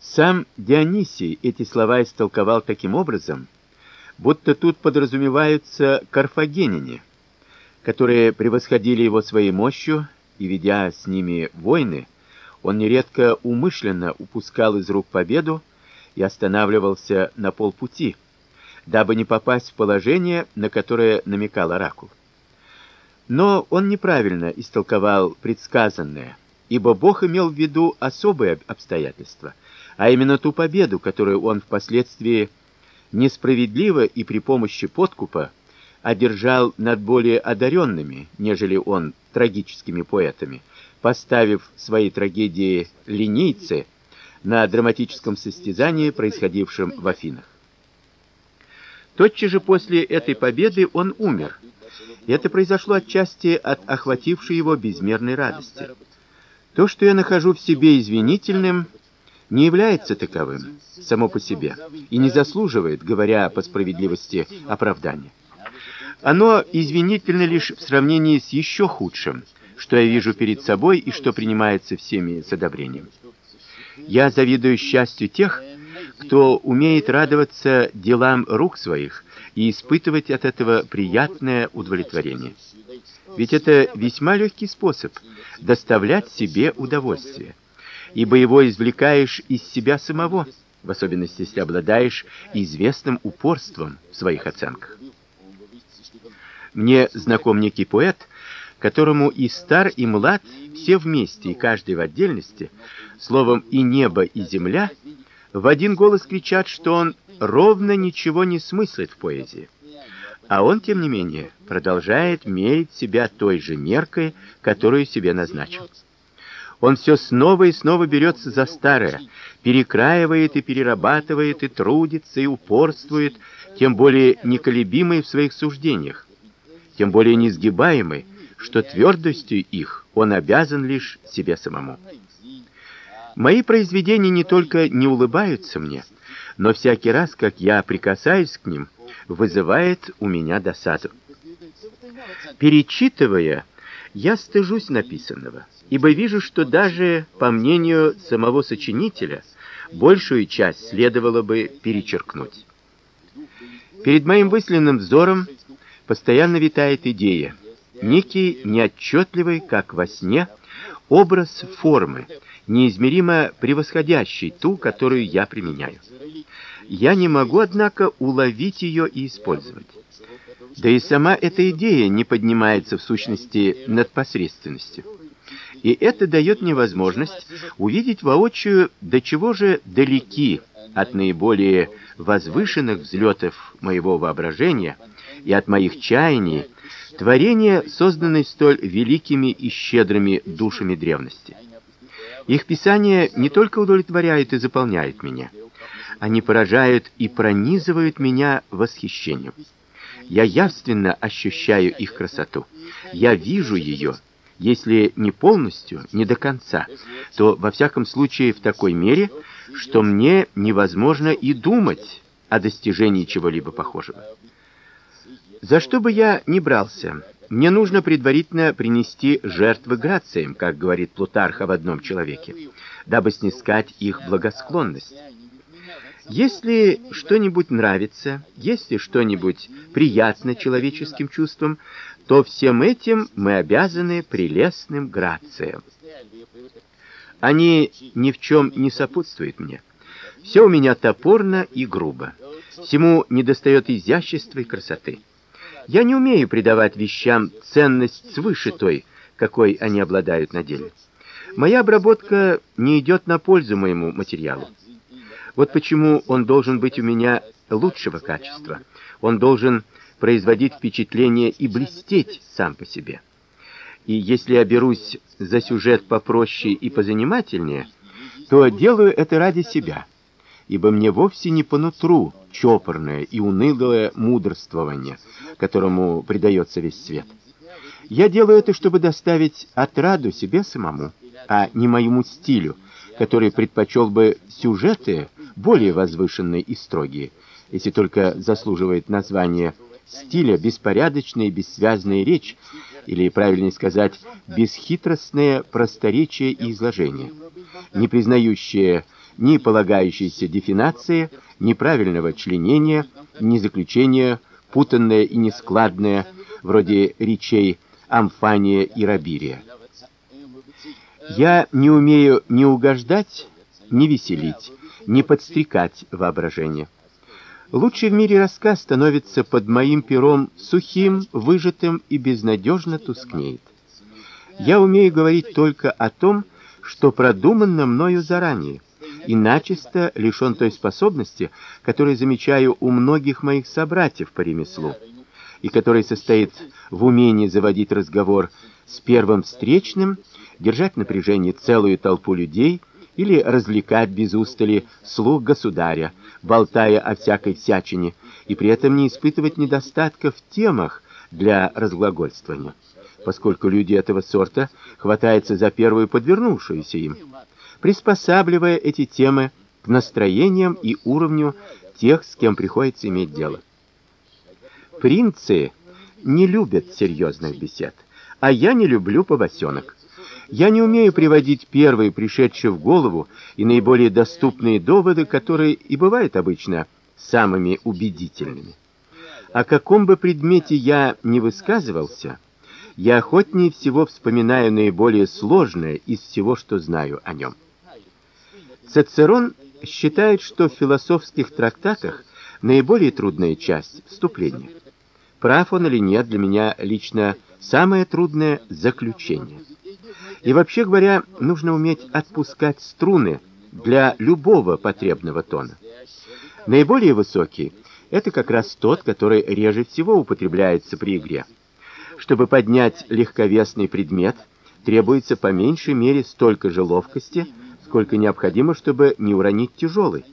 Сам Дионисий эти слова истолковал таким образом, будто тут подразумеваются карфагеняне, которые превосходили его своей мощью, и ведя с ними войны, он нередко умышленно упускал из рук победу и останавливался на полпути, дабы не попасть в положение, на которое намекал оракул. Но он неправильно истолковал предсказанное, ибо Бог имел в виду особые обстоятельства, а именно ту победу, которую он впоследствии несправедливо и при помощи подкупа одержал над более одаренными, нежели он, трагическими поэтами, поставив свои трагедии линейцы на драматическом состязании, происходившем в Афинах. Тотчас же после этой победы он умер. И это произошло отчасти от охватившей его безмерной радости. То, что я нахожу в себе извинительным, не является таковым само по себе и не заслуживает, говоря по справедливости, оправдания. Оно извинительно лишь в сравнении с еще худшим, что я вижу перед собой и что принимается всеми с одобрением. Я завидую счастью тех, кто умеет радоваться делам рук своих и испытывать от этого приятное удовлетворение. Ведь это весьма легкий способ доставлять себе удовольствие, ибо его извлекаешь из себя самого, в особенности если обладаешь известным упорством в своих оценках. Мне знаком некий поэт, которому и стар, и млад, все вместе и каждый в отдельности, словом и небо, и земля в один голос кричат, что он ровно ничего не смыслит в поэзии. А он тем не менее продолжает мерить себя той же меркой, которую себе назначил. Он все снова и снова берется за старое, перекраивает и перерабатывает и трудится и упорствует, тем более неколебимый в своих суждениях, тем более несгибаемый, что твердостью их он обязан лишь себе самому. Мои произведения не только не улыбаются мне, но всякий раз, как я прикасаюсь к ним, вызывает у меня досаду. Перечитывая, я стыжусь написанного, ибо вижу, что даже по мнению самого сочинителя, большую часть следовало бы перечеркнуть. Перед моим мысленным взором постоянно витает идея, некий неотчетливый, как во сне, образ формы, неизмеримо превосходящий ту, которую я применяю. Я не могу, однако, уловить ее и использовать. Да и сама эта идея не поднимается в сущности над посредственностью. И это дает мне возможность увидеть воочию, до чего же далеки от наиболее возвышенных взлетов моего воображения и от моих чаяний творения, созданные столь великими и щедрыми душами древности. Их писание не только удовлетворяет и заполняет меня, они поражают и пронизывают меня восхищением. Я явственно ощущаю их красоту. Я вижу ее, если не полностью, не до конца, то во всяком случае в такой мере, что мне невозможно и думать о достижении чего-либо похожего. За что бы я ни брался, мне нужно предварительно принести жертвы грациям, как говорит Плутарх об одном человеке, дабы снискать их благосклонность. Если что-нибудь нравится, если что-нибудь приятно человеческим чувствам, то всем этим мы обязаны прелестным грациям. Они ни в чем не сопутствуют мне. Все у меня топорно и грубо. Всему недостает изящества и красоты. Я не умею придавать вещам ценность свыше той, какой они обладают на деле. Моя обработка не идет на пользу моему материалу. Вот почему он должен быть у меня лучшего качества. Он должен производить впечатление и блестеть сам по себе. И если я берусь за сюжет попроще и позанимательнее, то делаю это ради себя, ибо мне вовсе не по нутру чопорное и унылое мудрствование, которому предается весь свет. Я делаю это, чтобы доставить отраду себе самому, а не моему стилю, который предпочел бы сюжеты более возвышенные и строгие, если только заслуживает названия стиля беспорядочная и бессвязная речь, или правильнее сказать, бесхитростное просторечие и изложение, не признающее ни полагающейся дефинации, ни правильного членения, ни заключения путанное и нескладное, вроде речей Амфания и Рабирия. Я не умею ни угождать, ни веселить, ни подстрекать воображение. Лучший в мире рассказ становится под моим пером сухим, выжатым и безнадежно тускнеет. Я умею говорить только о том, что продумано мною заранее, и начисто лишен той способности, которую замечаю у многих моих собратьев по ремеслу, и которая состоит в умении заводить разговор с первым встречным, держать в напряжении целую толпу людей или развлекать без устали слуг государя, болтая о всякой всячине, и при этом не испытывать недостатка в темах для разглагольствования, поскольку люди этого сорта хватаются за первую подвернувшуюся им, приспосабливая эти темы к настроениям и уровню тех, с кем приходится иметь дело. Принцы не любят серьезных бесед, а я не люблю побосенок. Я не умею приводить первые пришедшие в голову и наиболее доступные доводы, которые и бывают обычно самыми убедительными. О каком бы предмете я ни высказывался, я охотнее всего вспоминаю наиболее сложное из всего, что знаю о нем. Цицерон считает, что в философских трактатах наиболее трудная часть вступление. Прав он или нет, для меня лично самое трудное заключение. И вообще говоря, нужно уметь отпускать струны для любого потребного тона. Наиболее высокий это как раз тот, который реже всего употребляется при игре. Чтобы поднять легковесный предмет, требуется по меньшей мере столько же ловкости, сколько необходимо, чтобы не уронить тяжелый.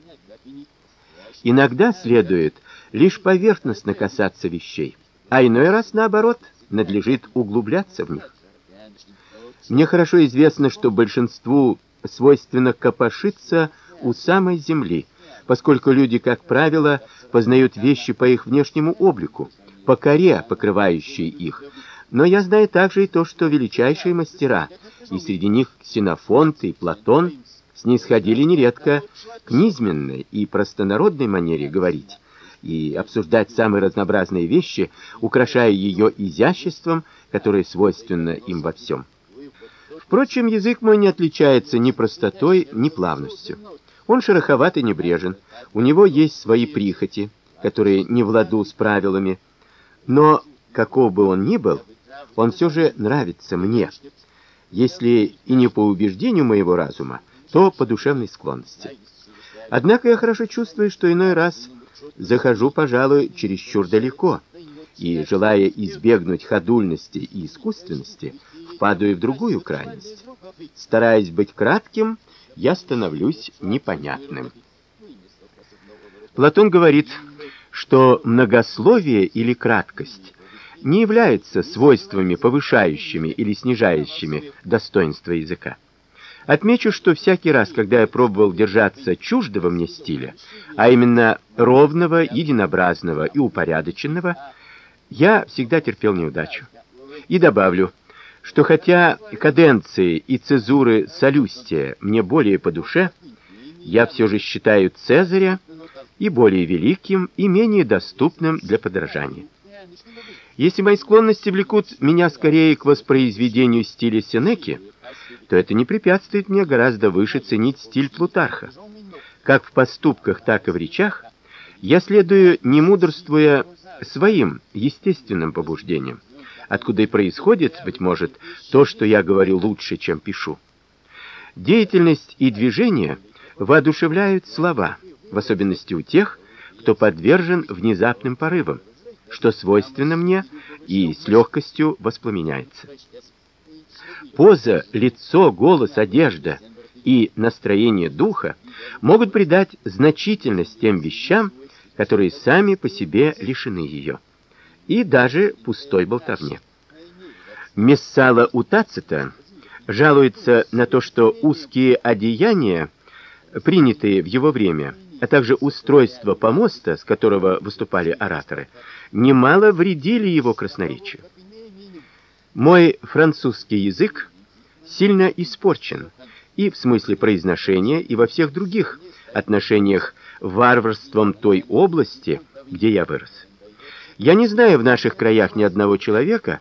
Иногда следует лишь поверхностно касаться вещей, а иной раз наоборот, надлежит углубляться в них. Мне хорошо известно, что большинству свойственно копошиться у самой земли, поскольку люди, как правило, познают вещи по их внешнему облику, по коре, покрывающей их. Но я знаю также и то, что величайшие мастера, и среди них Ксенофонт и Платон, снисходили нередко к низменной и простонародной манере говорить и обсуждать самые разнообразные вещи, украшая ее изяществом, которое свойственно им во всем. Впрочем, язык мой не отличается ни простотой, ни плавностью. Он шероховат и небрежен. У него есть свои прихоти, которые не в ладу с правилами, но каков бы он ни был, он все же нравится мне. Если и не по убеждению моего разума, то по душевной склонности. Однако я хорошо чувствую, что иной раз захожу, пожалуй, чересчур далеко, и желая избегнуть ходульности и искусственности, впадаю в другую крайность. Стараясь быть кратким, я становлюсь непонятным. Платон говорит, что многословие или краткость не являются свойствами повышающими или снижающими достоинство языка. Отмечу, что всякий раз, когда я пробовал держаться чуждого мне стиля, а именно ровного, единообразного и упорядоченного, я всегда терпел неудачу. И добавлю, что хотя каденции и цезуры Солюстия мне более по душе, я все же считаю Цезаря и более великим, и менее доступным для подражания. Если мои склонности влекут меня скорее к воспроизведению стиля Сенеки, то это не препятствует мне гораздо выше ценить стиль Плутарха. Как в поступках, так и в речах я следую, не мудрствуя, своим естественным побуждениям откуда и происходит, быть может, то, что я говорю лучше, чем пишу. Деятельность и движение воодушевляют слова, в особенности у тех, кто подвержен внезапным порывам, что свойственно мне и с легкостью воспламеняется. Поза, лицо, голос, одежда и настроение духа могут придать значительность тем вещам, которые сами по себе лишены ее и даже пустой болтовне. Мессала у Тацита жалуется на то, что узкие одеяния, принятые в его время, а также устройство помоста, с которого выступали ораторы, немало вредили его красноречию. Мой французский язык сильно испорчен, и в смысле произношения, и во всех других отношениях варварством той области, где я вырос. Я не знаю в наших краях ни одного человека,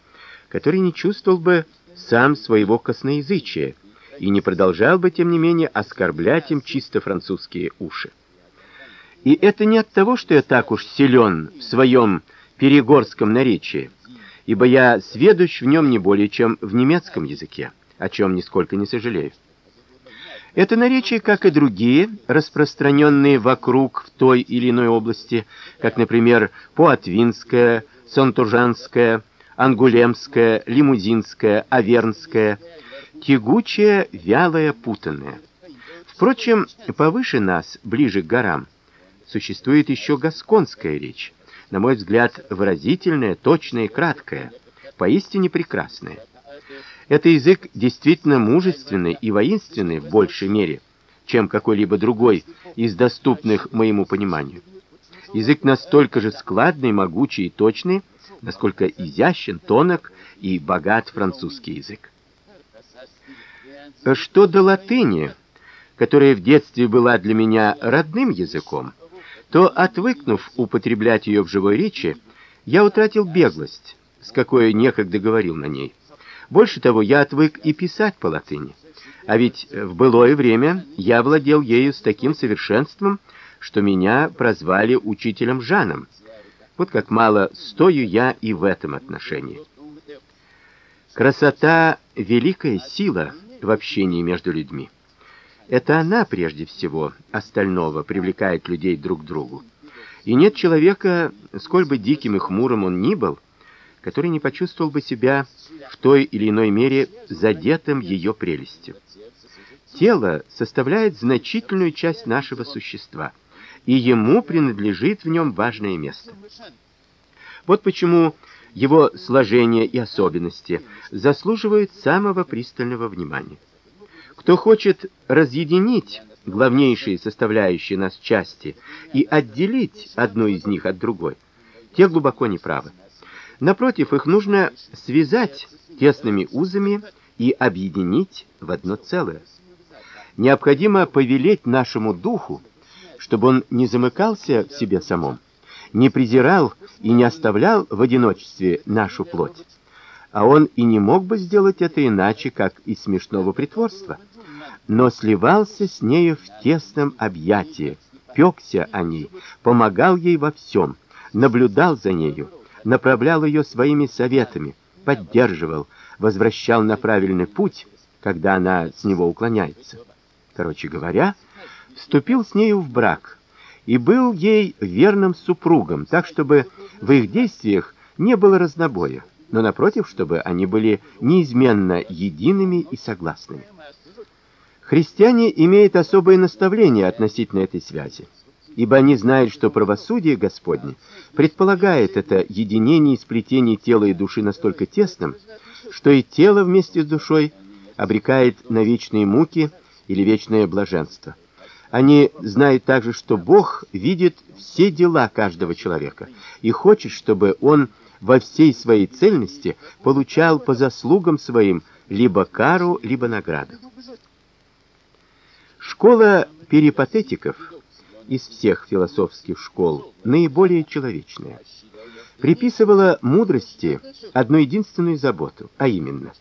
который не чувствовал бы сам своего косноязычия и не продолжал бы тем не менее оскорблять им чисто французские уши. И это не от того, что я так уж силен в своем перегорском наречии, ибо я сведущ в нем не более, чем в немецком языке, о чем нисколько не сожалею. Это наречие, как и другие, распространенные вокруг в той или иной области, как, например, Пуатвинское, Сантужанское, Ангулемское, Лимузинское, Авернское, тягучее, вялое, путанное. Впрочем, повыше нас, ближе к горам, существует еще гасконская речь, на мой взгляд, выразительная, точная и краткая, поистине прекрасная. Это язык действительно мужественный и воинственный в большей мере, чем какой-либо другой из доступных моему пониманию. Язык настолько же складный, могучий и точный, насколько изящен, тонок и богат французский язык. Что до латыни, которая в детстве была для меня родным языком, то отвыкнув употреблять ее в живой речи, я утратил беглость, с какой некогда говорил на ней. Больше того, я отвык и писать по латыни. А ведь в былое время я владел ею с таким совершенством, что меня прозвали учителем Жаном. Вот как мало стою я и в этом отношении. Красота великая сила в общении между людьми. Это она прежде всего остального привлекает людей друг к другу. И нет человека, сколь бы диким и хмурым он ни был, который не почувствовал бы себя в той или иной мере задетым ее прелестью. Тело составляет значительную часть нашего существа, и ему принадлежит в нем важное место. Вот почему его сложение и особенности заслуживают самого пристального внимания. Кто хочет разъединить главнейшие составляющие нас части и отделить одну из них от другой, те глубоко неправы. Напротив, их нужно связать тесными узами и объединить в одно целое. Необходимо повелеть нашему духу, чтобы он не замыкался в себе самом, не презирал и не оставлял в одиночестве нашу плоть. А он и не мог бы сделать это иначе, как из смешного притворства, но сливался с нею в тесном объятии, пёкся о ней, помогал ей во всем, наблюдал за нею, направлял ее своими советами, поддерживал, возвращал на правильный путь, когда она с него уклоняется. Короче говоря, вступил с нею в брак и был ей верным супругом, так чтобы в их действиях не было разнобоя но напротив, чтобы они были неизменно едиными и согласными. Христиане имеют особое наставление относительно этой связи, ибо они знают, что правосудие Господне предполагает это единение и сплетение тела и души настолько тесным, что и тело вместе с душой обрекает на вечные муки или вечное блаженство. Они знают также, что Бог видит все дела каждого человека и хочет, чтобы он во всей своей цельности получал по заслугам своим либо кару, либо награду. Школа перипатетиков из всех философских школ наиболее человечная. Приписывала мудрости одну единственную заботу, а именно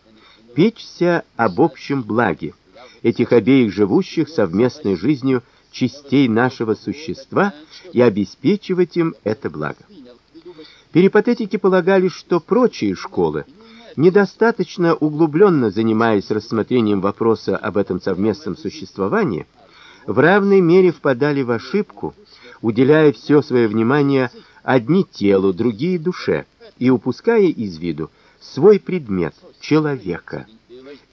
печься об общем благе этих обеих живущих совместной жизнью частей нашего существа и обеспечивать им это благо. Перипатетики полагали, что прочие школы, недостаточно углубленно занимаясь рассмотрением вопроса об этом совместном существовании, в равной мере впадали в ошибку, уделяя все свое внимание одни телу, другие душе, и упуская из виду свой предмет человека.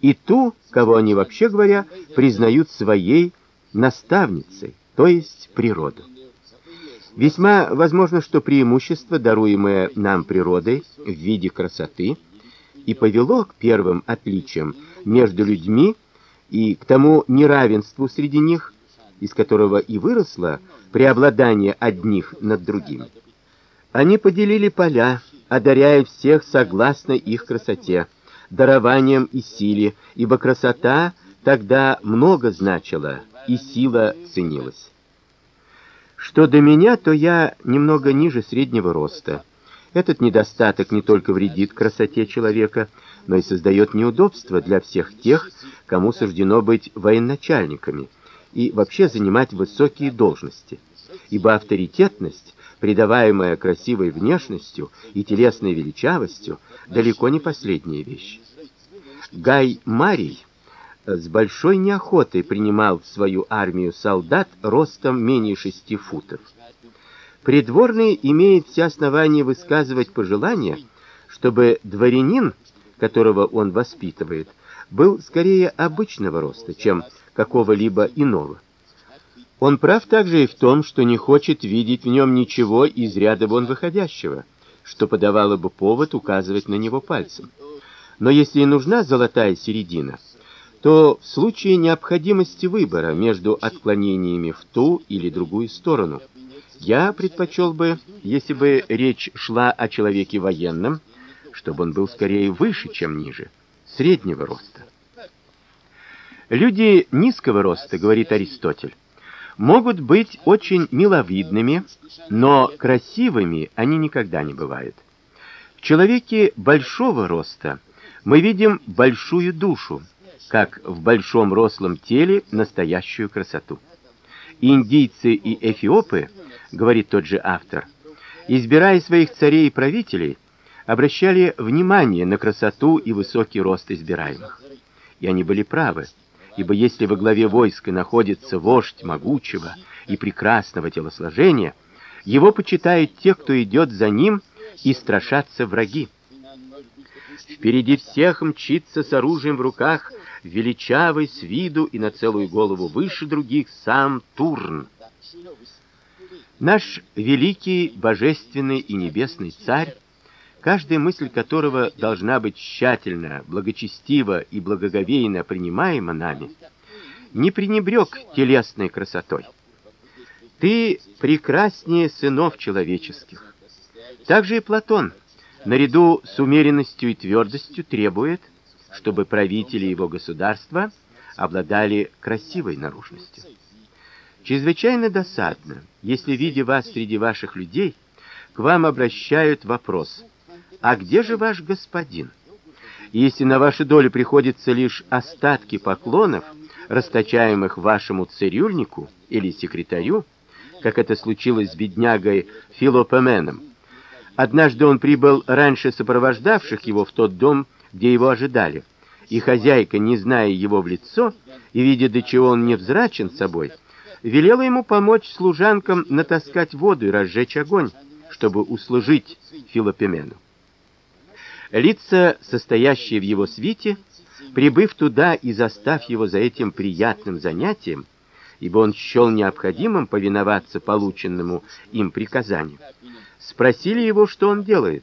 И ту, кого они вообще говоря, признают своей наставницей, то есть природу. Весьма возможно, что преимущество, даруемое нам природой в виде красоты, и повело к первым отличиям между людьми и к тому неравенству среди них, из которого и выросло преобладание одних над другими. Они поделили поля, одаряя всех согласно их красоте, дарованием и силе, ибо красота тогда много значило и сила ценилась. Что до меня, то я немного ниже среднего роста. Этот недостаток не только вредит красоте человека, но и создает неудобства для всех тех, кому суждено быть военачальниками и вообще занимать высокие должности. Ибо авторитетность, придаваемая красивой внешностью и телесной величавостью, далеко не последняя вещь. Гай Марий с большой неохотой принимал в свою армию солдат ростом менее шести футов. Придворный имеет все основания высказывать пожелание, чтобы дворянин, которого он воспитывает, был скорее обычного роста, чем какого-либо иного. Он прав также и в том, что не хочет видеть в нем ничего из ряда вон выходящего, что подавало бы повод указывать на него пальцем. Но если и нужна золотая середина, то в случае необходимости выбора между отклонениями в ту или другую сторону, я предпочел бы, если бы речь шла о человеке военном, чтобы он был скорее выше, чем ниже, среднего роста. Люди низкого роста, говорит Аристотель, могут быть очень миловидными, но красивыми они никогда не бывают. В человеке большого роста мы видим большую душу, как в большом рослом теле настоящую красоту. Индийцы и эфиопы говорит тот же автор, избирая своих царей и правителей, обращали внимание на красоту и высокий рост избираемых. И они были правы, ибо если во главе войска находится вождь могучего и прекрасного телосложения, его почитают те, кто идет за ним, и страшатся враги. Впереди всех мчится с оружием в руках величавый с виду и на целую голову выше других сам Турн. Наш великий, божественный и небесный царь, каждая мысль которого должна быть тщательно, благочестиво и благоговейно принимаема нами, не пренебрег телесной красотой. Ты прекраснее сынов человеческих. Также и Платон, наряду с умеренностью и твердостью, требует, чтобы правители его государства обладали красивой наружностью. Чрезвычайно досадно, если видя вас среди ваших людей, к вам обращают вопрос: "А где же ваш господин?" если на вашу долю приходится лишь остатки поклонов, расточаемых вашему цирюльнику или секретарю, как это случилось с беднягой Филопоменом. Однажды он прибыл раньше сопровождавших его в тот дом, где его ожидали, и хозяйка, не зная его в лицо и видя, до чего он невзрачен собой, велела ему помочь служанкам натаскать воду и разжечь огонь, чтобы услужить Филопемену. Лица, состоящие в его свите, прибыв туда и застав его за этим приятным занятием, ибо он счел необходимым повиноваться полученному им приказанию, спросили его, что он делает.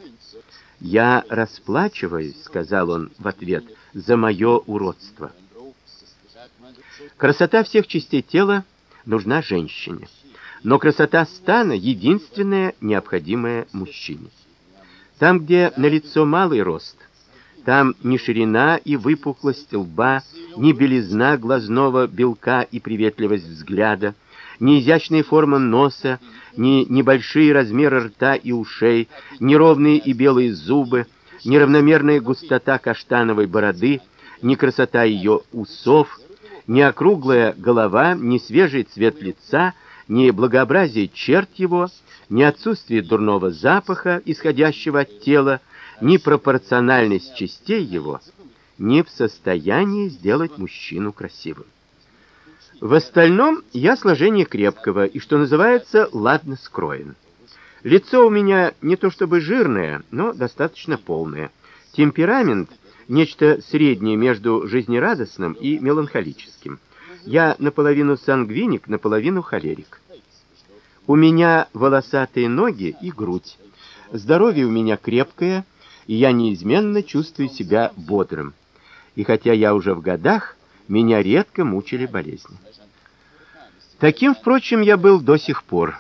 "Я расплачиваюсь", сказал он в ответ, "за мое уродство". Красота всех частей тела нужна женщине. Но красота стана единственная необходимая мужчине. Там, где на лицо малый рост, там ни ширина и выпуклость лба, ни белизна глазного белка и приветливость взгляда, ни изящная форма носа, ни небольшие размеры рта и ушей, ни ровные и белые зубы, ни равномерная густота каштановой бороды, ни красота ее усов, ни округлая голова, ни свежий цвет лица, ни благообразие черт его, ни отсутствие дурного запаха, исходящего от тела, ни пропорциональность частей его не в состоянии сделать мужчину красивым. В остальном я сложение крепкого и, что называется, ладно скроен. Лицо у меня не то чтобы жирное, но достаточно полное. Темперамент нечто среднее между жизнерадостным и меланхолическим. Я наполовину сангвиник, наполовину холерик. У меня волосатые ноги и грудь. Здоровье у меня крепкое, и я неизменно чувствую себя бодрым. И хотя я уже в годах, меня редко мучили болезни. Таким, впрочем, я был до сих пор,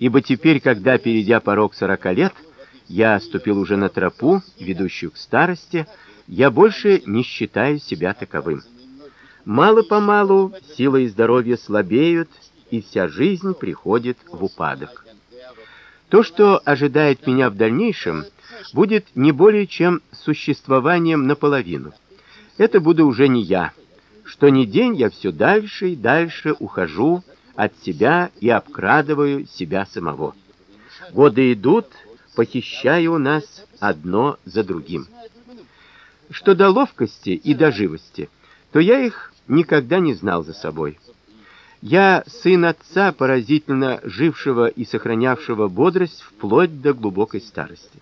ибо теперь, когда перейдя порог сорока лет, я ступил уже на тропу, ведущую к старости, я больше не считаю себя таковым. Мало-помалу сила и здоровье слабеют, и вся жизнь приходит в упадок. То, что ожидает меня в дальнейшем, будет не более чем существованием наполовину. Это буду уже не я. Что ни день я все дальше и дальше ухожу от себя и обкрадываю себя самого. Годы идут, похищая у нас одно за другим. Что до ловкости и до живости, то я их никогда не знал за собой. Я сын отца, поразительно жившего и сохранявшего бодрость вплоть до глубокой старости.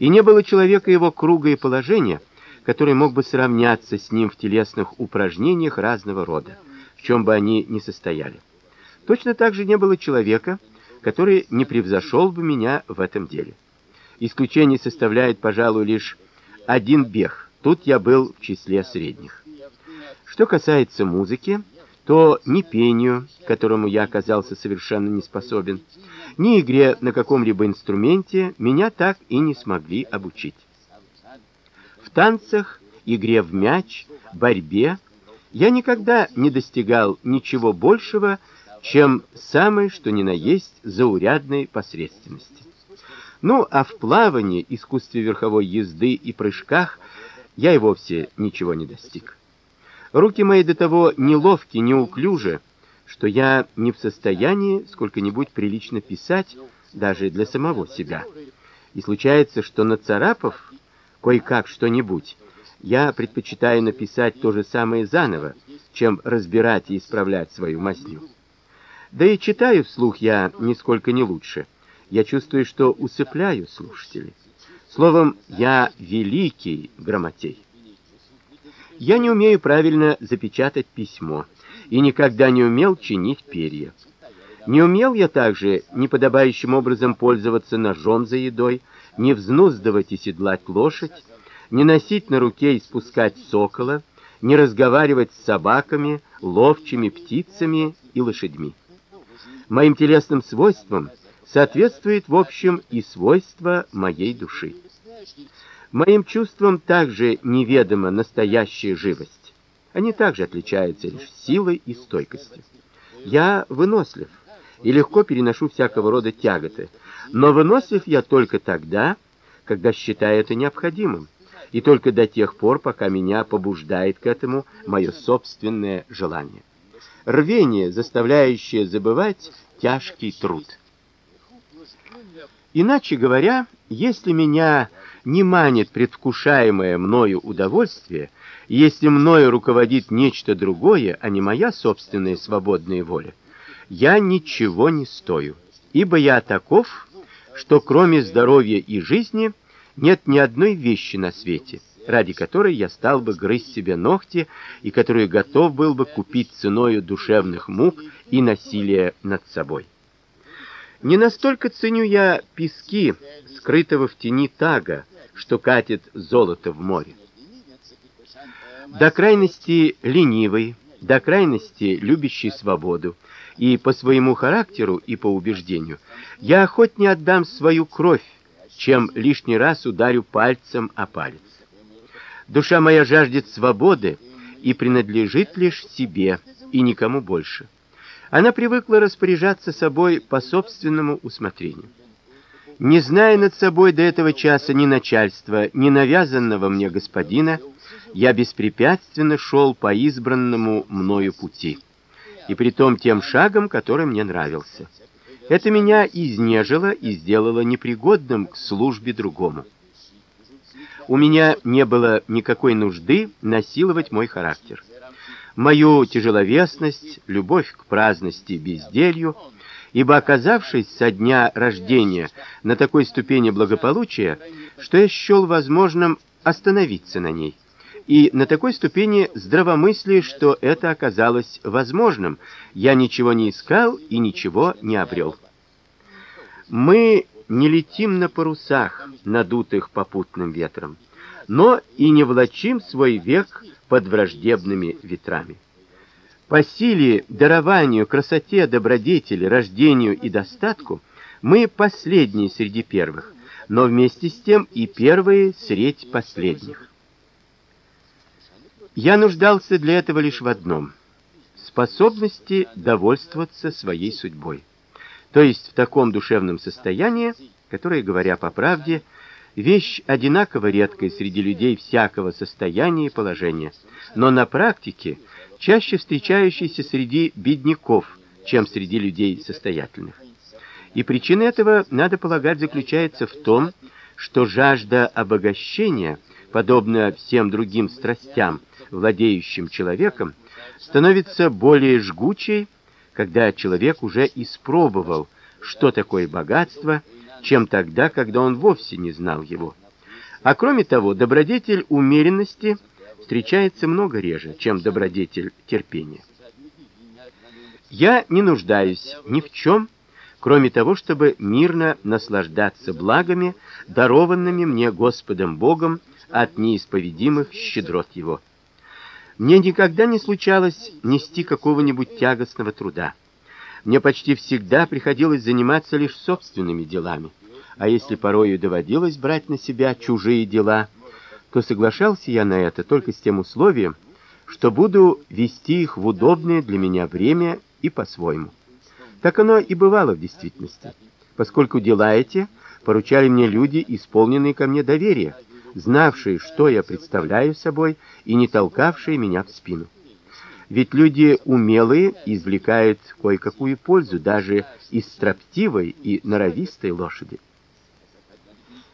И не было человека его круга и положения, который мог бы сравняться с ним в телесных упражнениях разного рода, в чем бы они ни состояли. Точно так же не было человека, который не превзошел бы меня в этом деле. Исключение составляет, пожалуй, лишь один бег. Тут я был в числе средних. Что касается музыки, то ни пению, которому я оказался совершенно не способен, ни игре на каком-либо инструменте меня так и не смогли обучить. В танцах, игре в мяч, борьбе я никогда не достигал ничего большего, чем самой, что ни на есть, заурядной посредственности. Ну, а в плавании, искусстве верховой езды и прыжках я и вовсе ничего не достиг. Руки мои до того неловки, неуклюжи, что я не в состоянии сколько-нибудь прилично писать даже для самого себя. И случается, что нацарапав кое-как что-нибудь, я предпочитаю написать то же самое заново, чем разбирать и исправлять свою мазню. Да и читаю вслух я нисколько не лучше. Я чувствую, что усыпляю слушателей. Словом, я великий грамотей. Я не умею правильно запечатать письмо и никогда не умел чинить перья. Не умел я также неподобающим образом пользоваться ножом за едой, не взнуздывать и седлать лошадь, не носить на руке и спускать сокола, не разговаривать с собаками, ловчими птицами и лошадьми. Моим телесным свойствам соответствует в общем и свойство моей души. Моим чувствам также неведома настоящая живость. Они также отличаются лишь силой и стойкостью. Я вынослив и легко переношу всякого рода тяготы, но вынослив я только тогда, когда считаю это необходимым, и только до тех пор, пока меня побуждает к этому мое собственное желание. Рвение, заставляющее забывать тяжкий труд. Иначе говоря, если меня не манит предвкушаемое мною удовольствие, если мною руководит нечто другое, а не моя собственная свободная воля, я ничего не стою, ибо я таков, что кроме здоровья и жизни нет ни одной вещи на свете, ради которой я стал бы грызть себе ногти и которую готов был бы купить ценою душевных мук и насилия над собой. Не настолько ценю я пески, скрытого в тени тага, что катит золото в море. До крайности ленивый, до крайности любящий свободу, и по своему характеру и по убеждению, я охотнее отдам свою кровь, чем лишний раз ударю пальцем о палец. Душа моя жаждет свободы и принадлежит лишь себе и никому больше. Она привыкла распоряжаться собой по собственному усмотрению. Не зная над собой до этого часа ни начальства, ни навязанного мне господина, я беспрепятственно шел по избранному мною пути, и притом тем шагом, который мне нравился. Это меня изнежило и сделало непригодным к службе другому. У меня не было никакой нужды насиловать мой характер. Мою тяжеловесность, любовь к праздности безделью ибо оказавшись со дня рождения на такой ступени благополучия, что я счел возможным остановиться на ней, и на такой ступени здравомыслия, что это оказалось возможным, я ничего не искал и ничего не обрел. Мы не летим на парусах, надутых попутным ветром, но и не влачим свой век под враждебными ветрами. По силе, дарованию, красоте, добродетели, рождению и достатку мы последние среди первых, но вместе с тем и первые среди последних. Я нуждался для этого лишь в одном способности довольствоваться своей судьбой. То есть в таком душевном состоянии, которое, говоря по правде, вещь одинаково редкая среди людей всякого состояния и положения, но на практике чаще встречающаяся среди бедняков, чем среди людей состоятельных. И причина этого, надо полагать, заключается в том, что жажда обогащения, подобно всем другим страстям, владеющим человеком, становится более жгучей, когда человек уже испробовал, что такое богатство, чем тогда, когда он вовсе не знал его. А кроме того, добродетель умеренности встречается много реже, чем добродетель терпения. Я не нуждаюсь ни в чем, кроме того, чтобы мирно наслаждаться благами, дарованными мне Господом Богом от неисповедимых щедрот его. Мне никогда не случалось нести какого-нибудь тягостного труда. Мне почти всегда приходилось заниматься лишь собственными делами. А если порою доводилось брать на себя чужие дела, то соглашался я на это только с тем условием, что буду вести их в удобное для меня время и по-своему. Так оно и бывало в действительности, поскольку дела эти поручали мне люди, исполненные ко мне доверия, знавшие, что я представляю собой, и не толкавшие меня в спину. Ведь люди умелые извлекают кое-какую пользу даже из строптивой и норовистой лошади.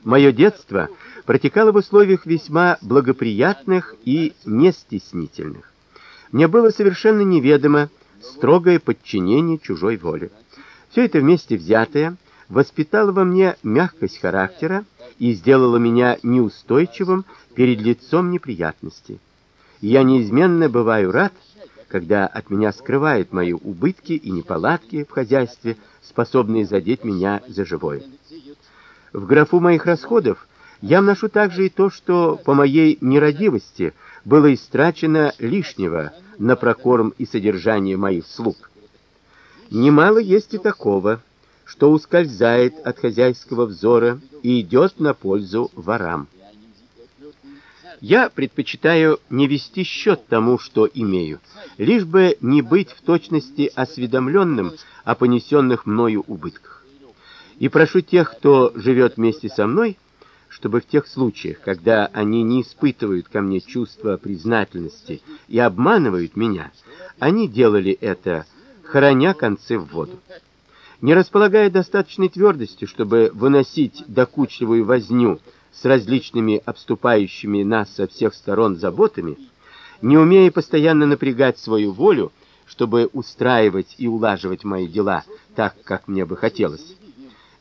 Мое детство протекало в условиях весьма благоприятных и нестеснительных. Мне было совершенно неведомо строгое подчинение чужой воле. Все это вместе взятое воспитало во мне мягкость характера и сделало меня неустойчивым перед лицом неприятностей. Я неизменно бываю рад, когда от меня скрывают мои убытки и неполадки в хозяйстве, способные задеть меня за живое. В графу моих расходов я вношу также и то, что по моей нерадивости было истрачено лишнего на прокорм и содержание моих слуг. Немало есть и такого, что ускользает от хозяйского взора и идет на пользу ворам. Я предпочитаю не вести счет тому, что имею, лишь бы не быть в точности осведомленным о понесенных мною убытках. И прошу тех, кто живет вместе со мной, чтобы в тех случаях, когда они не испытывают ко мне чувства признательности и обманывают меня, они делали это, храня концы в воду. Не располагая достаточной твердостью, чтобы выносить докучливую возню с различными обступающими нас со всех сторон заботами, не умея постоянно напрягать свою волю, чтобы устраивать и улаживать мои дела так, как мне бы хотелось.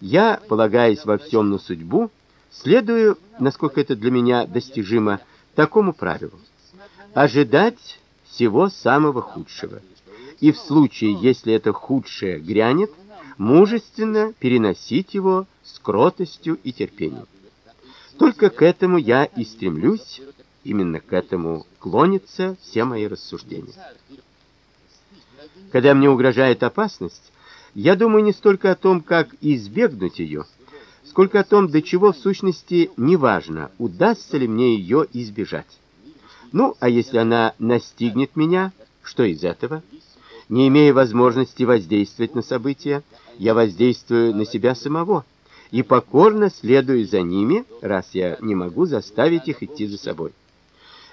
Я, полагаясь во всем на судьбу, следую, насколько это для меня достижимо, такому правилу: ожидать всего самого худшего. И в случае, если это худшее грянет, мужественно переносить его с кротостью и терпением. Только к этому я и стремлюсь, именно к этому клонятся все мои рассуждения. Когда мне угрожает опасность, я думаю не столько о том, как избегнуть ее, сколько о том, до чего в сущности неважно, удастся ли мне ее избежать. Ну, а если она настигнет меня, что из этого? Не имея возможности воздействовать на события, я воздействую на себя самого и покорно следую за ними, раз я не могу заставить их идти за собой.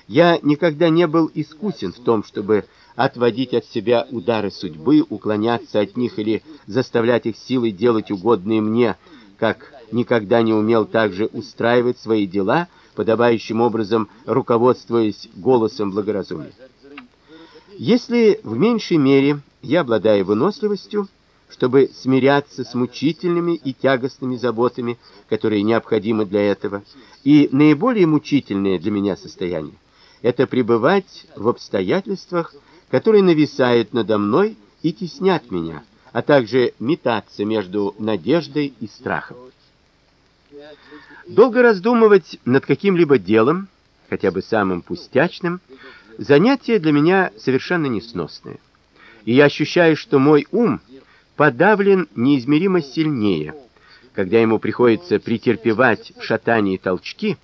Я никогда не был искусен в том, чтобы отводить от себя удары судьбы, уклоняться от них или заставлять их силой делать угодное мне, как никогда не умел также устраивать свои дела подобающим образом, руководствуясь голосом благоразумия. Если в меньшей мере я обладаю выносливостью, чтобы смиряться с мучительными и тягостными заботами, которые необходимы для этого, и наиболее мучительное для меня состояние это пребывать в обстоятельствах, которые нависают надо мной и теснят меня, а также метаться между надеждой и страхом. Долго раздумывать над каким-либо делом, хотя бы самым пустячным, занятие для меня совершенно несносное. И я ощущаю, что мой ум подавлен неизмеримо сильнее, когда ему приходится претерпевать шатания и толчки,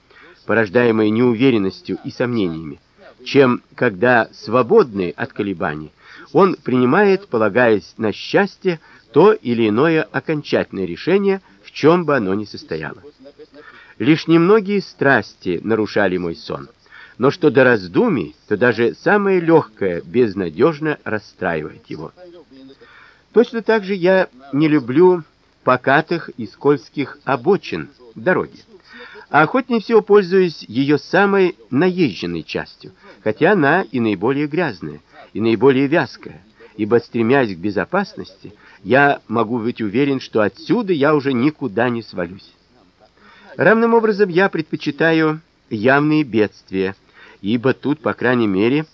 порождаемые неуверенностью и сомнениями, чем когда свободный от колебаний, он принимает, полагаясь на счастье, то или иное окончательное решение, в чем бы оно ни состояло. Лишь немногие страсти нарушали мой сон, но что до раздумий, то даже самое легкое безнадежно расстраивает его. Точно так же я не люблю покатых и скользких обочин дороги. А охотнее всего пользуюсь ее самой наезженной частью, хотя она и наиболее грязная, и наиболее вязкая, ибо стремясь к безопасности, я могу быть уверен, что отсюда я уже никуда не свалюсь. Равным образом я предпочитаю явные бедствия, ибо тут, по крайней мере,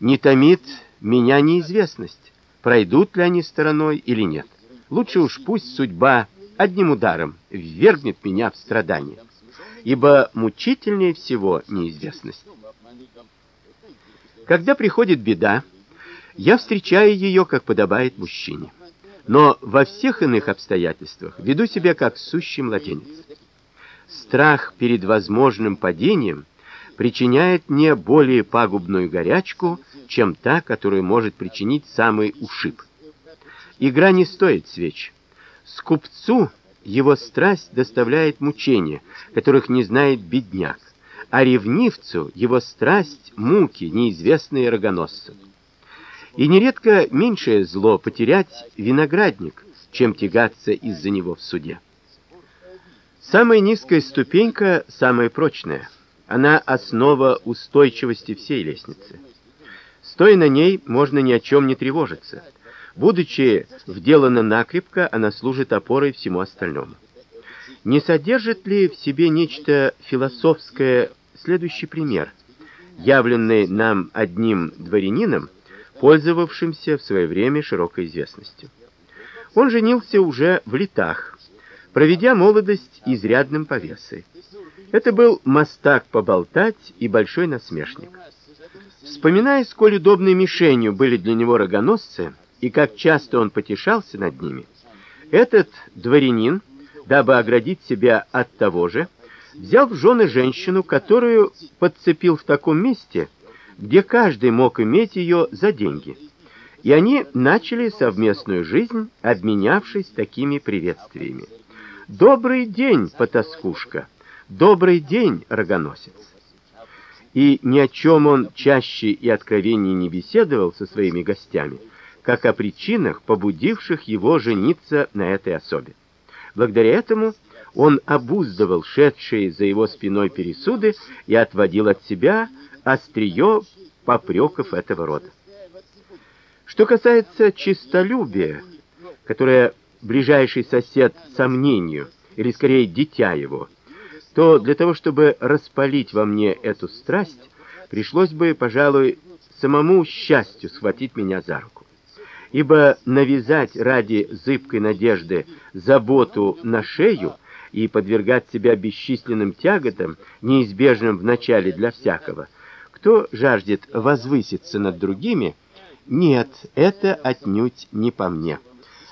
не томит меня неизвестность, пройдут ли они стороной или нет. Лучше уж пусть судьба одним ударом ввергнет меня в страдания, ибо мучительнее всего неизвестность. Когда приходит беда, я встречаю ее, как подобает мужчине. Но во всех иных обстоятельствах веду себя как сущий младенец. Страх перед возможным падением причиняет мне более пагубную горячку, чем та, которую может причинить самый ушиб. Игра не стоит свеч. Скупцу его страсть доставляет мучения, которых не знает бедняк, а ревнивцу его страсть муки, неизвестные рогоносцу. И нередко меньшее зло потерять виноградник, чем тягаться из-за него в суде. Самая низкая ступенька самая прочная. Она основа устойчивости всей лестницы. Стоя на ней, можно ни о чем не тревожиться. Будучи вделана накрепко, она служит опорой всему остальному. Не содержит ли в себе нечто философское следующий пример, явленный нам одним дворянином, пользовавшимся в свое время широкой известностью. Он женился уже в летах, проведя молодость изрядным повесой. Это был мастак поболтать и большой насмешник. Вспоминая, сколь удобной мишенью были для него рогоносцы и как часто он потешался над ними, этот дворянин, дабы оградить себя от того же, взял в жены женщину, которую подцепил в таком месте, где каждый мог иметь ее за деньги. И они начали совместную жизнь, обменявшись такими приветствиями. Добрый день, потаскушка. Добрый день, рогоносец. И ни о чем он чаще и откровеннее не беседовал со своими гостями, как о причинах, побудивших его жениться на этой особе. Благодаря этому он обуздывал шедшие за его спиной пересуды и отводил от себя острие попреков этого рода. Что касается чистолюбия, которое ближайший сосед сомнению, или скорее дитя его, то для того, чтобы распалить во мне эту страсть, пришлось бы, пожалуй, самому счастью схватить меня за руку. Ибо навязать ради зыбкой надежды заботу на шею и подвергать себя бесчисленным тяготам, неизбежным в начале для всякого, кто жаждет возвыситься над другими, нет, это отнюдь не по мне.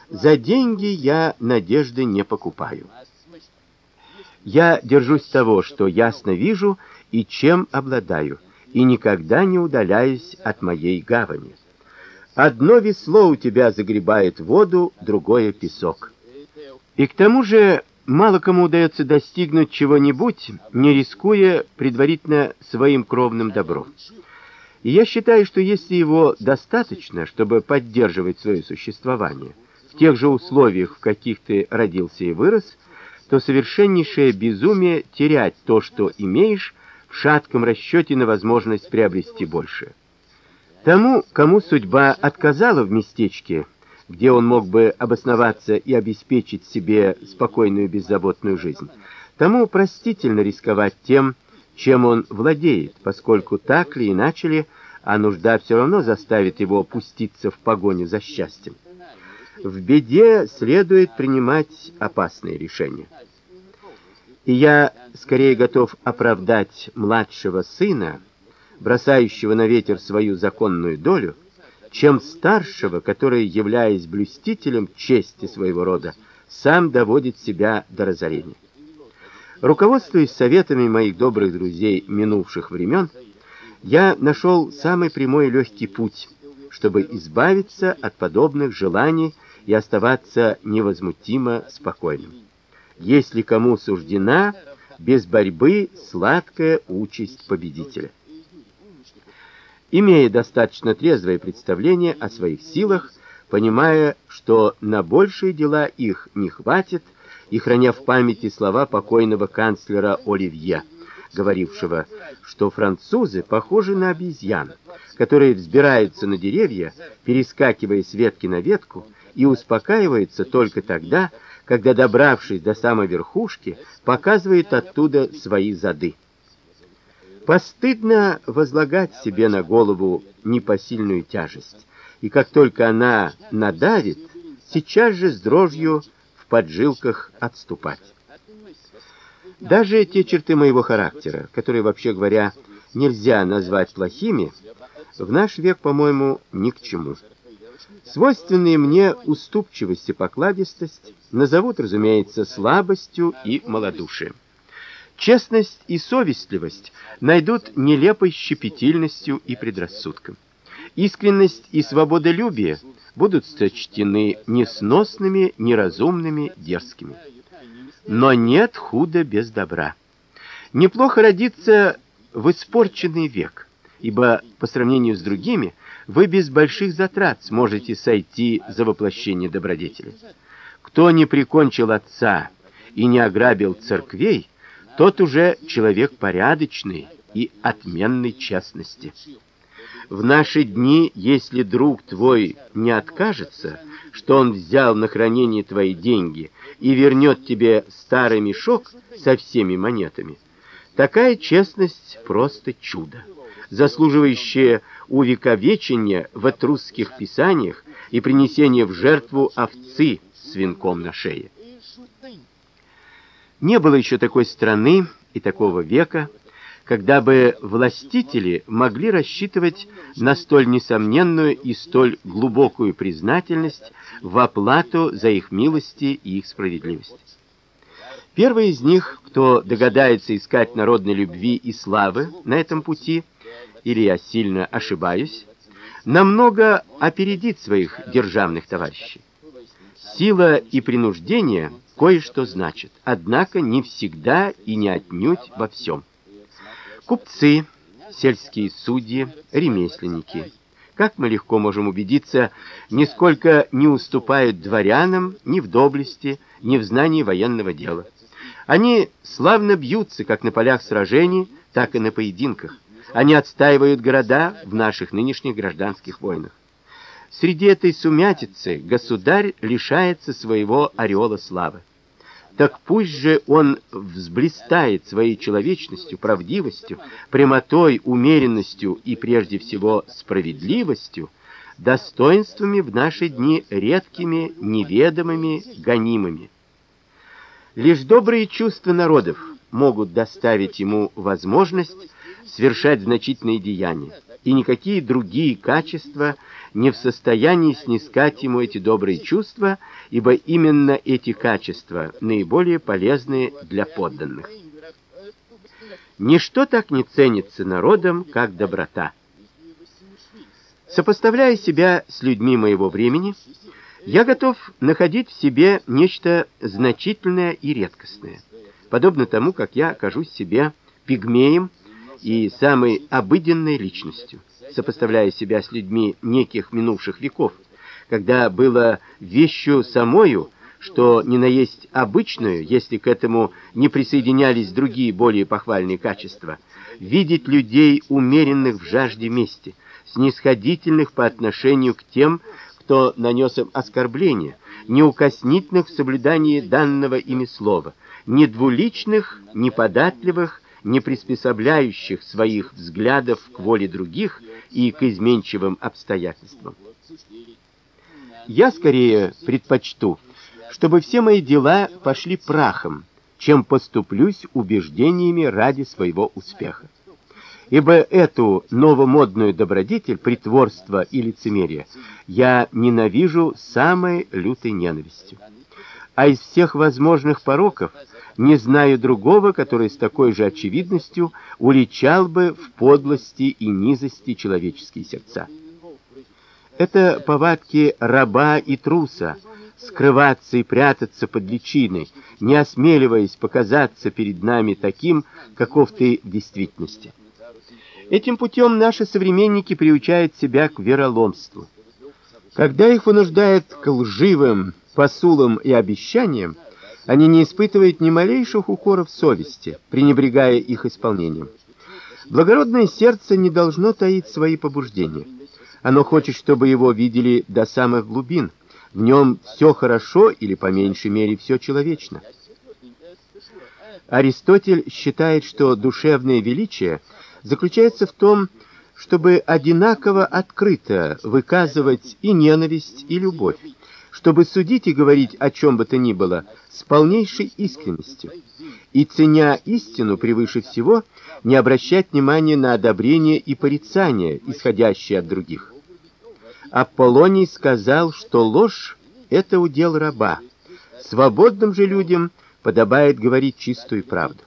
За деньги я надежды не покупаю. Я держусь того, что ясно вижу и чем обладаю, и никогда не удаляюсь от моей гавани. Одно весло у тебя загребает воду, другое песок. И к тому же Мало кому удается достигнуть чего-нибудь, не рискуя предварительно своим кровным добром. И я считаю, что если его достаточно, чтобы поддерживать свое существование в тех же условиях, в каких ты родился и вырос, то совершеннейшее безумие терять то, что имеешь, в шатком расчете на возможность приобрести больше. Тому, кому судьба отказала в местечке, где он мог бы обосноваться и обеспечить себе спокойную беззаботную жизнь. Тому простительно рисковать тем, чем он владеет, поскольку так ли иначе ли, а нужда все равно заставит его опуститься в погоню за счастьем. В беде следует принимать опасные решения. И я скорее готов оправдать младшего сына, бросающего на ветер свою законную долю, чем старшего, который, являясь блюстителем чести своего рода, сам доводит себя до разорения. Руководствуясь советами моих добрых друзей минувших времен, Я нашел самый прямой и легкий путь, чтобы избавиться от подобных желаний и оставаться невозмутимо спокойным. Если кому суждена без борьбы сладкая участь победителя. Имея достаточно трезвое представление о своих силах, понимая, что на большие дела их не хватит, и храня в памяти слова покойного канцлера Оливье, говорившего, что французы похожи на обезьян, которые взбираются на деревья, перескакивая с ветки на ветку, и успокаиваются только тогда, когда, добравшись до самой верхушки, показывают оттуда свои зады. Постыдно возлагать себе на голову непосильную тяжесть, и как только она надавит, сейчас же с дрожью в поджилках отступать. Даже те черты моего характера, которые, вообще говоря, нельзя назвать плохими, в наш век, по-моему, ни к чему. Свойственные мне уступчивость и покладистость назовут, разумеется, слабостью и малодушием. Честность и совестливость найдут нелепой щепетильностью и предрассудком. Искренность и свободолюбие будут сочтены несносными, неразумными, дерзкими. Но нет худа без добра. Неплохо родиться в испорченный век, ибо по сравнению с другими вы без больших затрат сможете сойти за воплощение добродетели. Кто не прикончил отца и не ограбил церквей, тот уже человек порядочный и отменной честности. В наши дни, если друг твой не откажется, что он взял на хранение твои деньги и вернет тебе старый мешок со всеми монетами, такая честность просто чудо, заслуживающее увековечения в этрусских писаниях и принесения в жертву овцы с венком на шее. Не было еще такой страны и такого века, когда бы властители могли рассчитывать на столь несомненную и столь глубокую признательность в оплату за их милости и их справедливость. Первый из них, кто догадается искать народной любви и славы на этом пути, или я сильно ошибаюсь, намного опередит своих державных товарищей. Сила и принуждение кое-что значат, однако не всегда и не отнюдь во всем. Купцы, сельские судьи, ремесленники, как мы легко можем убедиться, нисколько не уступают дворянам ни в доблести, ни в знании военного дела. Они славно бьются как на полях сражений, так и на поединках. Они отстаивают города в наших нынешних гражданских войнах. Среди этой сумятицы государь лишается своего ореола славы так пусть же он взблистает своей человечностью, правдивостью, прямотой, умеренностью и прежде всего справедливостью, достоинствами в наши дни редкими, неведомыми, гонимыми. Лишь добрые чувства народов могут доставить ему возможность совершать значительные деяния, и никакие другие качества не в состоянии снискать ему эти добрые чувства, ибо именно эти качества наиболее полезны для подданных. Ничто так не ценится народом, как доброта. Сопоставляя себя с людьми моего времени, я готов находить в себе нечто значительное и редкостное, подобно тому, как я окажусь себе пигмеем и самой обыденной личностью сопоставляя себя с людьми неких минувших веков, когда было вещью самою, что не на есть обычную, если к этому не присоединялись другие более похвальные качества, видеть людей умеренных в жажде мести, снисходительных по отношению к тем, кто нанес им оскорбление, неукоснительных в соблюдании данного ими слова, не двуличных, не приспособляющих своих взглядов к воле других и к изменчивым обстоятельствам. Я скорее предпочту, чтобы все мои дела пошли прахом, чем поступлюсь убеждениями ради своего успеха. Ибо эту новомодную добродетель притворства и лицемерия я ненавижу самой лютой ненавистью. А из всех возможных пороков не знаю другого, который с такой же очевидностью уличал бы в подлости и низости человеческие сердца. Это повадки раба и труса скрываться и прятаться под личиной, не осмеливаясь показаться перед нами таким, каков ты в действительности. Этим путем наши современники приучают себя к вероломству. Когда их вынуждают к лживым посулам и обещаниям, они не испытывают ни малейших укоров совести, пренебрегая их исполнением. Благородное сердце не должно таить свои побуждения. Оно хочет, чтобы его видели до самых глубин. В нем все хорошо или по меньшей мере все человечно. Аристотель считает, что душевное величие заключается в том, чтобы одинаково открыто выказывать и ненависть, и любовь, чтобы судить и говорить о чем бы то ни было с полнейшей искренностью. И ценя истину превыше всего, не обращать внимания на одобрение и порицание, исходящие от других. Аполлоний сказал, что ложь это удел раба. Свободным же людям подобает говорить чистую правду.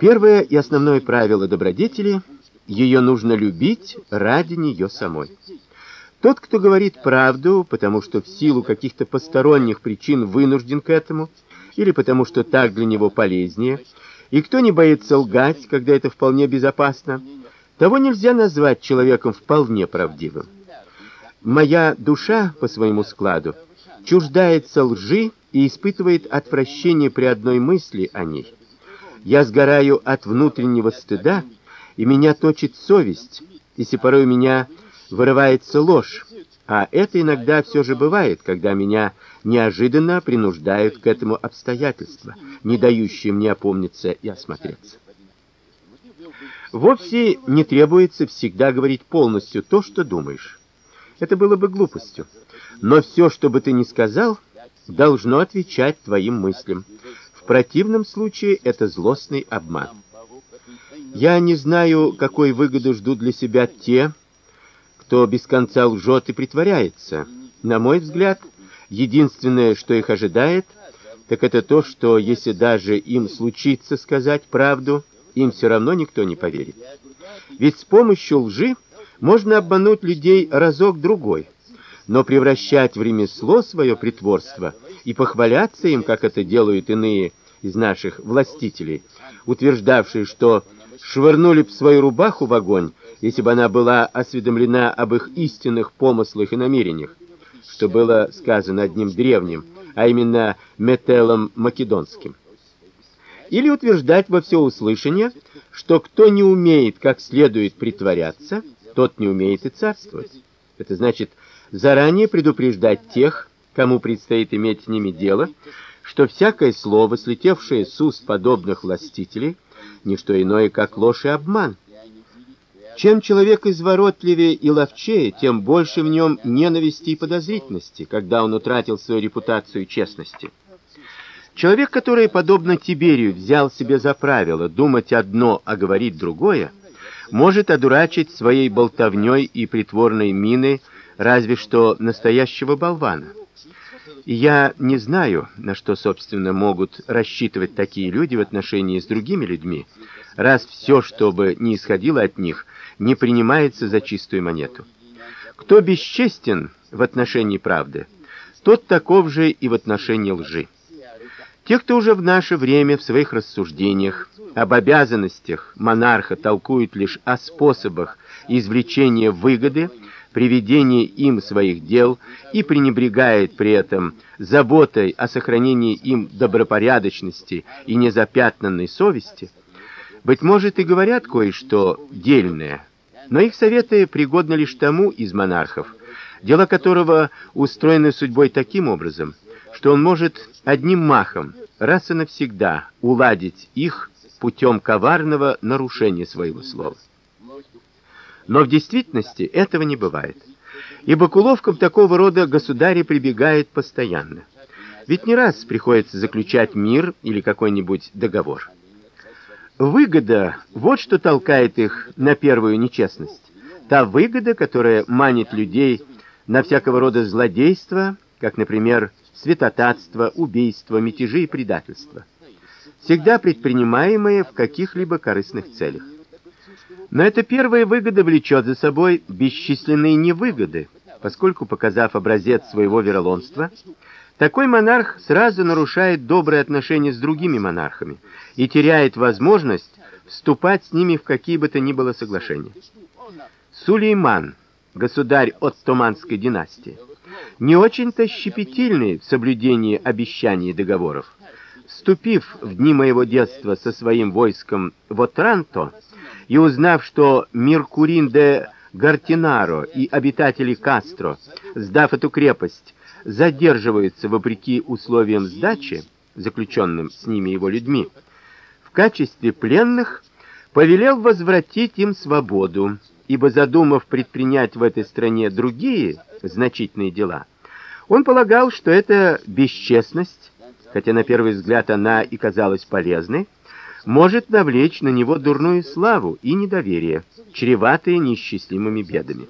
Первое и основное правило добродетели ее нужно любить ради нее самой. Тот, кто говорит правду, потому что в силу каких-то посторонних причин вынужден к этому, или потому что так для него полезнее, и кто не боится лгать, когда это вполне безопасно, того нельзя назвать человеком вполне правдивым. Моя душа по своему складу чуждается лжи и испытывает отвращение при одной мысли о ней. Я сгораю от внутреннего стыда, и меня точит совесть, если порой меня вырывается ложь, а это иногда все же бывает, когда меня неожиданно принуждают к этому обстоятельства, не дающие мне опомниться и осмотреться. Вовсе не требуется всегда говорить полностью то, что думаешь. Это было бы глупостью. Но все, что бы ты ни сказал, должно отвечать твоим мыслям. В противном случае это злостный обман. Я не знаю, какой выгоды ждут для себя те, кто без конца лжет и притворяется. На мой взгляд, единственное, что их ожидает, так это то, что если даже им случится сказать правду, им все равно никто не поверит. Ведь с помощью лжи можно обмануть людей разок другой, но превращать в ремесло свое притворство и похваляться им, как это делают иные из наших властителей, утверждавшие, что швырнули б свою рубаху в огонь, если бы она была осведомлена об их истинных помыслах и намерениях, что было сказано одним древним, а именно Метеллом Македонским. Или утверждать во всеуслышание, что кто не умеет как следует притворяться, тот не умеет и царствовать. Это значит заранее предупреждать тех, кому предстоит иметь с ними дело, что всякое слово, слетевшее с уст подобных властителей, не что иное, как ложь и обман, чем человек изворотливее и ловчее, тем больше в нем ненависти и подозрительности, когда он утратил свою репутацию честности. Человек, который подобно Тиберию взял себе за правило думать одно, а говорить другое, может одурачить своей болтовней и притворной миной разве что настоящего болвана. И я не знаю, на что собственно могут рассчитывать такие люди в отношении с другими людьми, раз все, что бы ни исходило от них, не принимается за чистую монету. Кто бесчестен в отношении правды, тот таков же и в отношении лжи. Те, кто уже в наше время в своих рассуждениях об обязанностях монарха толкуют лишь о способах извлечения выгоды, приведения им своих дел и пренебрегает при этом заботой о сохранении им добропорядочности и незапятнанной совести, быть может, и говорят кое-что дельное, но их советы пригодны лишь тому из монархов, дела которого устроены судьбой таким образом, что он может одним махом раз и навсегда уладить их путем коварного нарушения своего слова. Но в действительности этого не бывает. Ибо к уловкам такого рода государи прибегают постоянно. Ведь не раз приходится заключать мир или какой-нибудь договор. Выгода вот что толкает их на первую нечестность. Та выгода, которая манит людей на всякого рода злодейства, как, например, святотатство, убийство, мятежи и предательство. всегда предпринимаемые в каких-либо корыстных целях. Но эта первая выгода влечет за собой бесчисленные невыгоды, поскольку, показав образец своего вероломства, такой монарх сразу нарушает добрые отношения с другими монархами и теряет возможность вступать с ними в какие бы то ни было соглашения. Сулейман, государь Оттоманской династии, не очень-то щепетильный в соблюдении обещаний и договоров. Вступив в дни моего детства со своим войском в Отранто и узнав, что Миркурин де Гартинаро и обитатели Кастро, сдав эту крепость, задерживаются вопреки условиям сдачи, заключенным с ними его людьми, качестве пленных повелел возвратить им свободу, ибо задумав предпринять в этой стране другие значительные дела, он полагал, что это бесчестность, хотя на первый взгляд она и казалась полезной, может навлечь на него дурную славу и недоверие, чреватые несчастливыми бедами.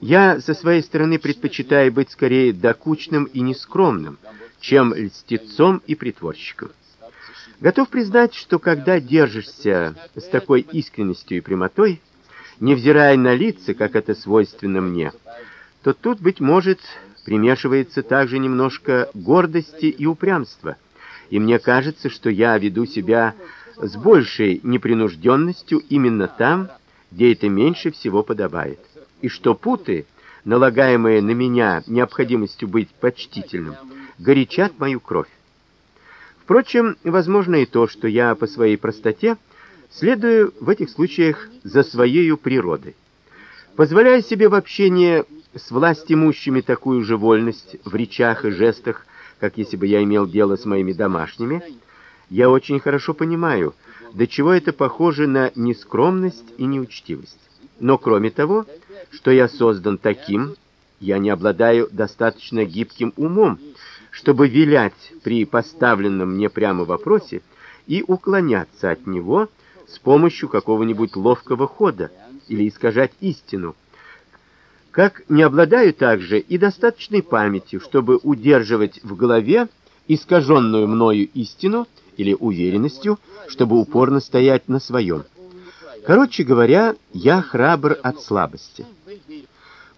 Я со своей стороны предпочитаю быть скорее докучным и нескромным, чем льстецом и притворщиком. Готов признать, что когда держишься с такой искренностью и прямотой, невзирая на лица, как это свойственно мне, то тут быть может примешивается также немножко гордости и упрямства. И мне кажется, что я веду себя с большей непринужденностью именно там, где это меньше всего подобает и что путы, налагаемые на меня необходимостью быть почтительным, горячат мою кровь. Впрочем, возможно и то, что я по своей простоте следую в этих случаях за своей природой. Позволяя себе в общении с властимущими такую же вольность в речах и жестах, как если бы я имел дело с моими домашними, я очень хорошо понимаю, до чего это похоже на нескромность и неучтивость. Но кроме того, что я создан таким, я не обладаю достаточно гибким умом, чтобы вилять при поставленном мне прямо вопросе и уклоняться от него с помощью какого-нибудь ловкого хода или искажать истину. Как не обладаю также и достаточной памятью, чтобы удерживать в голове искаженную мною истину или уверенностью, чтобы упорно стоять на своем. Короче говоря, я храбр от слабости.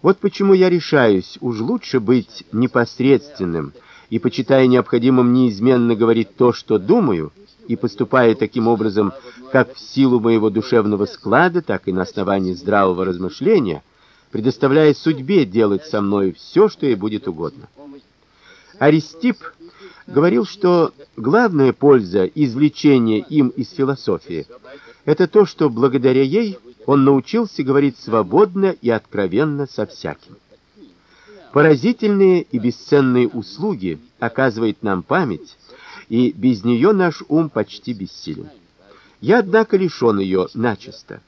Вот почему я решаюсь уж лучше быть непосредственным и почитая необходимым неизменно говорить то, что думаю, и поступая таким образом, как в силу моего душевного склада, так и на основании здравого размышления, предоставляя судьбе делать со мной все, что ей будет угодно. Аристип говорил, что главная польза извлечения им из философии это то, что благодаря ей он научился говорить свободно и откровенно со всяким. Поразительные и бесценные услуги оказывает нам память, и без нее наш ум почти бессилен. Я однако лишён ее начисто.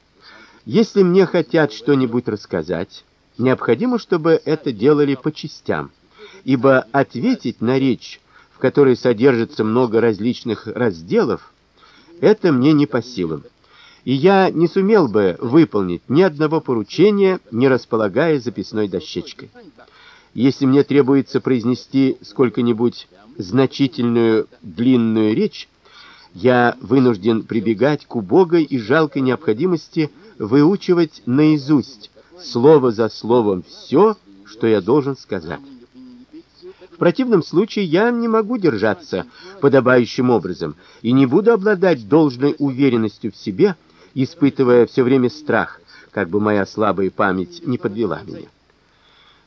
Если мне хотят что-нибудь рассказать, необходимо, чтобы это делали по частям, ибо ответить на речь, в которой содержится много различных разделов, это мне не по силам и я не сумел бы выполнить ни одного поручения, не располагая записной дощечкой. Если мне требуется произнести сколько-нибудь значительную длинную речь, я вынужден прибегать к убогой и жалкой необходимости выучивать наизусть слово за словом все, что я должен сказать. В противном случае я не могу держаться подобающим образом и не буду обладать должной уверенностью в себе, испытывая все время страх, как бы моя слабая память не подвела меня.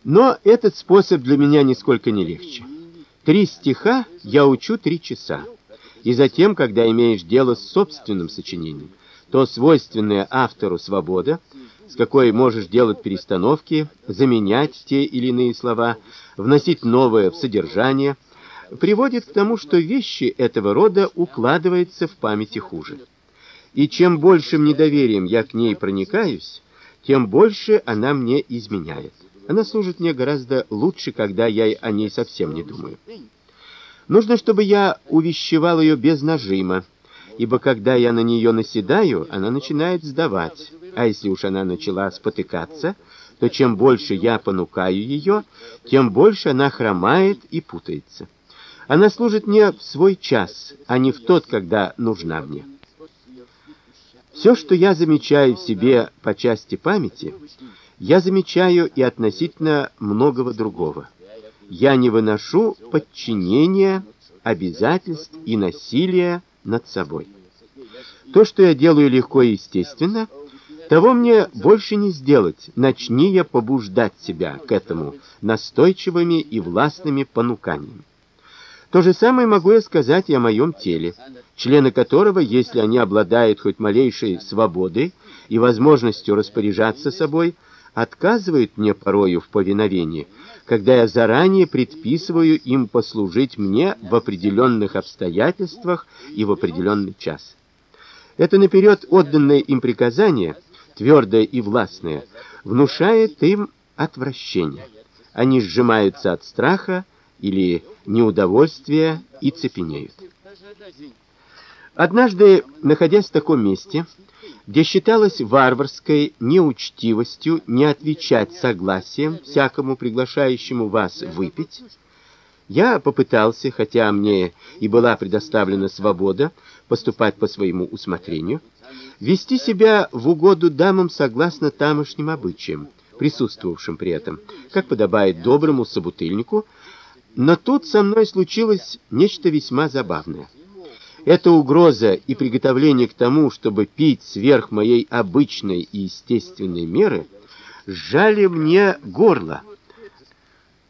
Но этот способ для меня нисколько не легче. Три стиха я учу три часа. И затем, когда имеешь дело с собственным сочинением, то свойственная автору свобода, с какой можешь делать перестановки, заменять те или иные слова, вносить новое в содержание, приводит к тому, что вещи этого рода укладываются в памяти хуже. И чем большим недоверием я к ней проникаюсь, тем больше она мне изменяет. Она служит мне гораздо лучше, когда я о ней совсем не думаю. Нужно, чтобы я увещевал ее без нажима, ибо когда я на нее наседаю, она начинает сдавать. А если уж она начала спотыкаться, то чем больше я понукаю ее, тем больше она хромает и путается. Она служит мне в свой час, а не в тот, когда нужна мне. Все, что я замечаю в себе по части памяти, я замечаю и относительно многого другого. Я не выношу подчинения, обязательств и насилия над собой. То, что я делаю легко и естественно, того мне больше не сделать. Начни я побуждать себя к этому настойчивыми и властными понуканиями. То же самое могу я сказать и о моем теле, члены которого, если они обладают хоть малейшей свободой и возможностью распоряжаться собой, отказывают мне порою в повиновении, когда я заранее предписываю им послужить мне в определенных обстоятельствах и в определенный час. Это наперед отданное им приказание, твердое и властное, внушает им отвращение. Они сжимаются от страха или неудовольствия и цепенеют. Однажды, находясь в таком месте, где считалось варварской неучтивостью не отвечать согласием всякому приглашающему вас выпить, я попытался, хотя мне и была предоставлена свобода поступать по своему усмотрению, вести себя в угоду дамам согласно тамошним обычаям, присутствовавшим при этом, как подобает доброму собутыльнику, но тут со мной случилось нечто весьма забавное. Эта угроза и приготовление к тому, чтобы пить сверх моей обычной и естественной меры, сжали мне горло.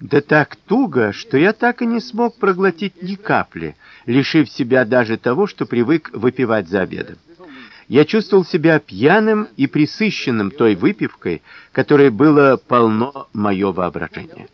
Да так туго, что я так и не смог проглотить ни капли, лишив себя даже того, что привык выпивать за обедом. Я чувствовал себя пьяным и пресыщенным той выпивкой, которой было полно мое воображение.